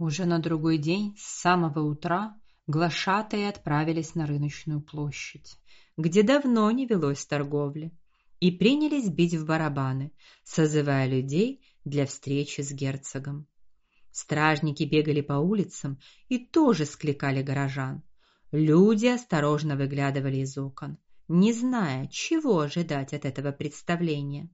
Уже на другой день с самого утра глашатаи отправились на рыночную площадь, где давно не велось торговли, и принялись бить в барабаны, созывая людей для встречи с герцогом. Стражники бегали по улицам и тоже скликали горожан. Люди осторожно выглядывали из окон, не зная, чего ожидать от этого представления.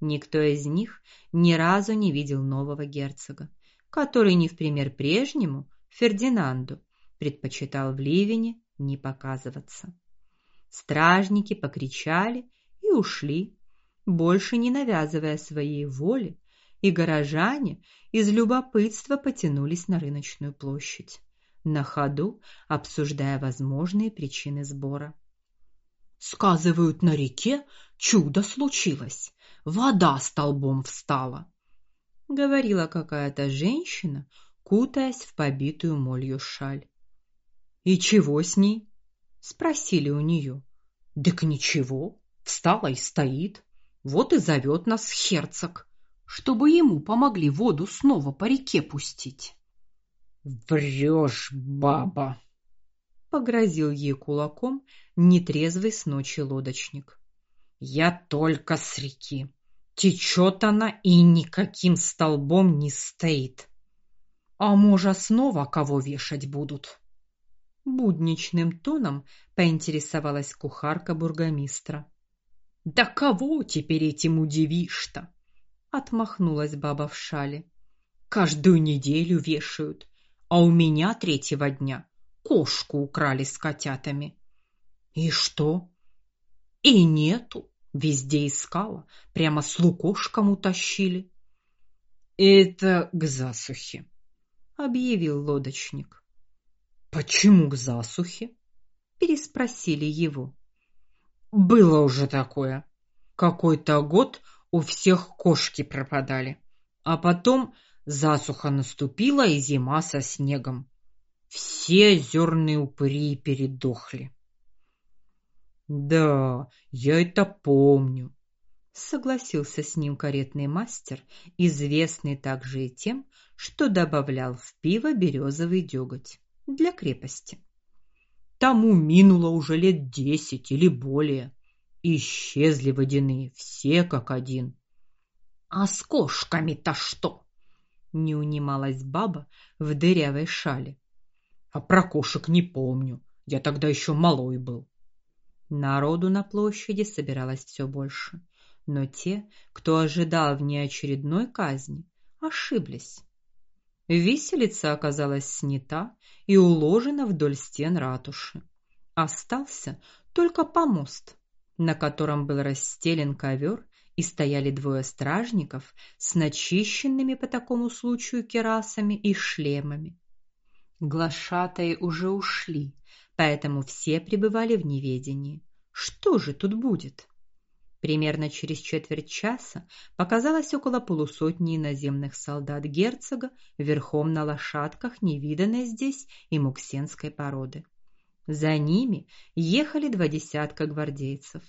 Никто из них ни разу не видел нового герцога, который не в пример прежнему Фердинанду предпочитал в Ливине не показываться. Стражники покричали и ушли, больше не навязывая своей воли, и горожане из любопытства потянулись на рыночную площадь, на ходу обсуждая возможные причины сбора. Сказывают, на реке чудо случилось. Вода столбом встала, говорила какая-то женщина, кутаясь в побитую молью шаль. И чего с ней? спросили у нее. Так ничего, встала и стоит. Вот и зовет нас герцог, чтобы ему помогли воду снова по реке пустить. Врешь, баба, погрозил ей кулаком нетрезвый с ночи лодочник. Я только с реки. Течет она и никаким столбом не стоит. А может, снова кого вешать будут? будничным тоном поинтересовалась кухарка бургомистра. Да кого теперь этим удивишь-то? отмахнулась баба в шале. Каждую неделю вешают, а у меня третьего дня кошку украли с котятами. И что? И нету. Везде искала, прямо с лукошком утащили. Это к засухе, объявил лодочник. Почему к засухе? переспросили его. Было уже такое. Какой-то год у всех кошки пропадали, а потом засуха наступила и зима со снегом. Все озерные упыри передохли. Да, я это помню, согласился с ним каретный мастер, известный также и тем, что добавлял в пиво березовый деготь для крепости. Тому минуло уже лет десять или более. Исчезли водяные все как один. А с кошками-то что? Не унималась баба в дырявой шале. А про кошек не помню. Я тогда еще малой был. Народу на площади собиралось все больше, но те, кто ожидал внеочередной казни, ошиблись. Виселица оказалась снята и уложена вдоль стен ратуши. Остался только помост, на котором был расстелен ковер и стояли двое стражников с начищенными по такому случаю керасами и шлемами. Глашатаи уже ушли, поэтому все пребывали в неведении. Что же тут будет? Примерно через четверть часа показалось около полусотни иноземных солдат герцога верхом на лошадках невиданной здесь и муксенской породы. За ними ехали два десятка гвардейцев.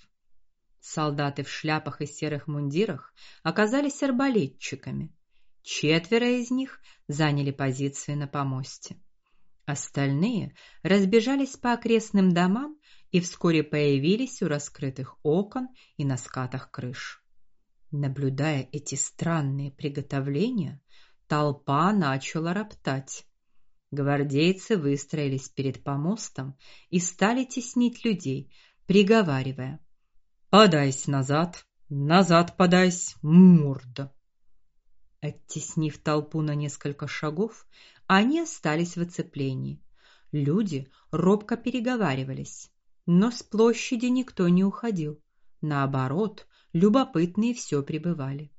Солдаты в шляпах и серых мундирах оказались арбалетчиками. Четверо из них заняли позиции на помосте. Остальные разбежались по окрестным домам и вскоре появились у раскрытых окон и на скатах крыш. Наблюдая эти странные приготовления, толпа начала роптать. Гвардейцы выстроились перед помостом и стали теснить людей, приговаривая: "Подайся назад, назад подайся, морда". Оттеснив толпу на несколько шагов, они остались в оцеплении. Люди робко переговаривались. Но с площади никто не уходил. Наоборот, любопытные все прибывали.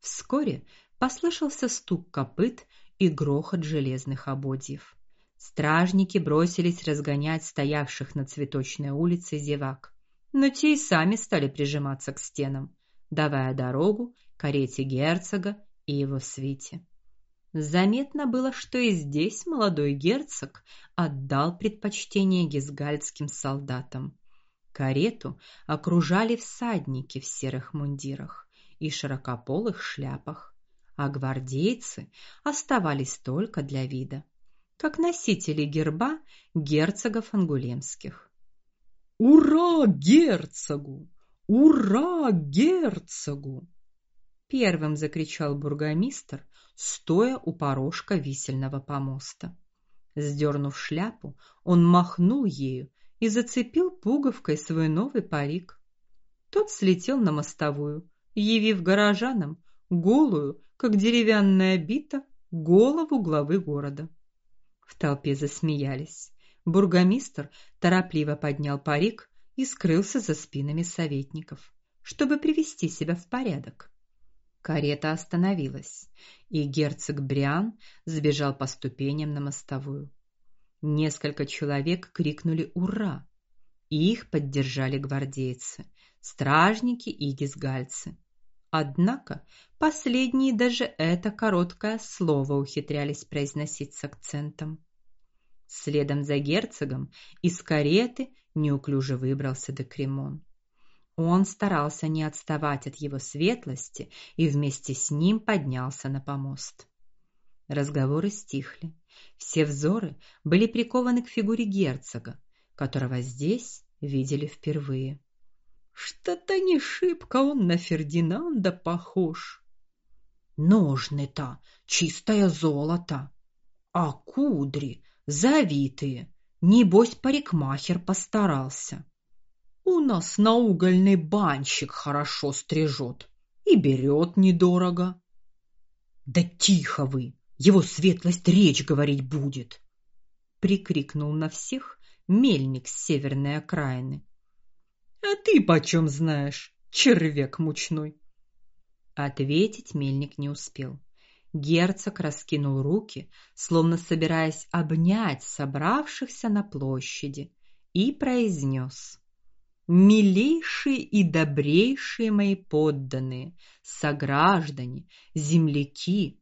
Вскоре послышался стук копыт и грохот железных ободьев. Стражники бросились разгонять стоявших на цветочной улице зевак, но те и сами стали прижиматься к стенам, давая дорогу карете герцога и его свите. Заметно было, что и здесь молодой герцог отдал предпочтение гизгальдским солдатам. Карету окружали всадники в серых мундирах и широкополых шляпах, а гвардейцы оставались только для вида, как носители герба герцогов ангулемских. Ура герцогу! Ура герцогу! Первым закричал бургомистр, стоя у порожка висельного помоста. Сдернув шляпу, он махнул ею и зацепил пуговкой свой новый парик. Тот слетел на мостовую, явив горожанам голую, как деревянная бита, голову главы города. В толпе засмеялись. Бургомистр торопливо поднял парик и скрылся за спинами советников, чтобы привести себя в порядок. Карета остановилась, и герцог Бриан сбежал по ступеням на мостовую. Несколько человек крикнули ура, и их поддержали гвардейцы, стражники и гизгальцы. Однако последние даже это короткое слово ухитрялись произносить с акцентом. Следом за герцогом из кареты неуклюже выбрался Декремон. Он старался не отставать от его светлости и вместе с ним поднялся на помост. Разговоры стихли. Все взоры были прикованы к фигуре герцога, которого здесь видели впервые. Что-то не шибко он на Фердинанда похож. Ножны-то чистое золото, а кудри завитые. Небось, парикмахер постарался. У нас на угольный банщик хорошо стрижет и берет недорого. Да тихо вы, его светлость речь говорить будет, прикрикнул на всех мельник с северной окраины. А ты почем знаешь, червяк мучной? Ответить мельник не успел. Герцог раскинул руки, словно собираясь обнять собравшихся на площади, и произнес: "Милейшие и добрейшие мои подданные, сограждане, земляки,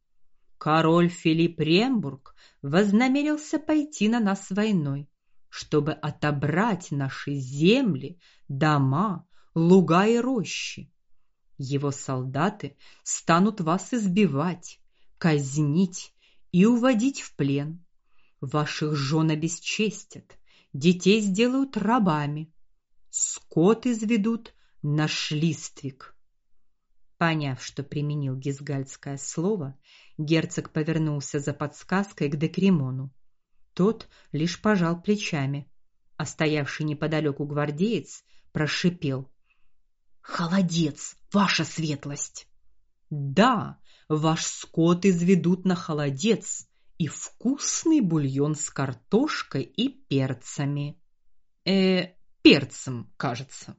король Филипп Рембург вознамерился пойти на нас войной чтобы отобрать наши земли, дома, луга и рощи. Его солдаты станут вас избивать, казнить и уводить в плен. Ваших жен обесчестят, детей сделают рабами, скот изведут на шлиствик. Поняв, что применил гизгальское слово, герцог повернулся за подсказкой к Декремону. Тот лишь пожал плечами, а стоявший неподалеку гвардеец прошипел: "Холодец, ваша светлость". "Да, ваш скот изведут на холодец и вкусный бульон с картошкой и перцами". Э, перцем, кажется.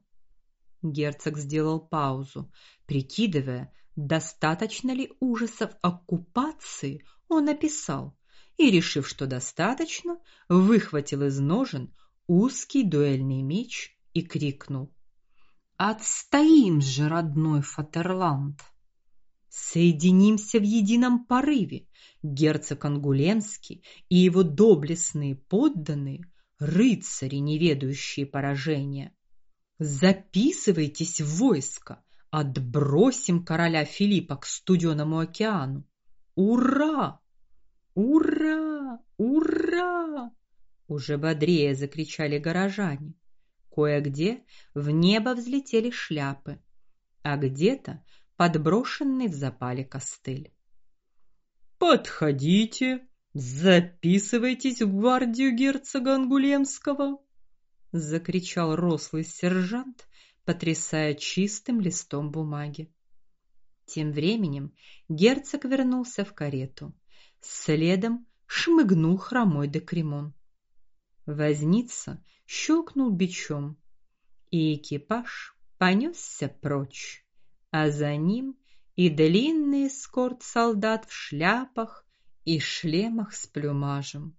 Герцог сделал паузу, прикидывая, достаточно ли ужасов оккупации он описал, и, решив, что достаточно, выхватил из ножен узкий дуэльный меч и крикнул: "Отстоим же, родной Фатерланд! Соединимся в едином порыве, герцог Ангулемский и его доблестные подданные, рыцари, не ведающие поражения. Записывайтесь в войско, отбросим короля Филиппа к студеному океану. Ура! Ура! Ура! Уже бодрее закричали горожане. Кое-где в небо взлетели шляпы, а где-то подброшенный в запале костыль. Подходите, записывайтесь в гвардию герцога Ангулемского, закричал рослый сержант, потрясая чистым листом бумаги. Тем временем герцог вернулся в карету. Следом шмыгнул хромой Декремон. Возница щелкнул бичом, и экипаж понесся прочь, а за ним и длинный эскорт солдат в шляпах и шлемах с плюмажем.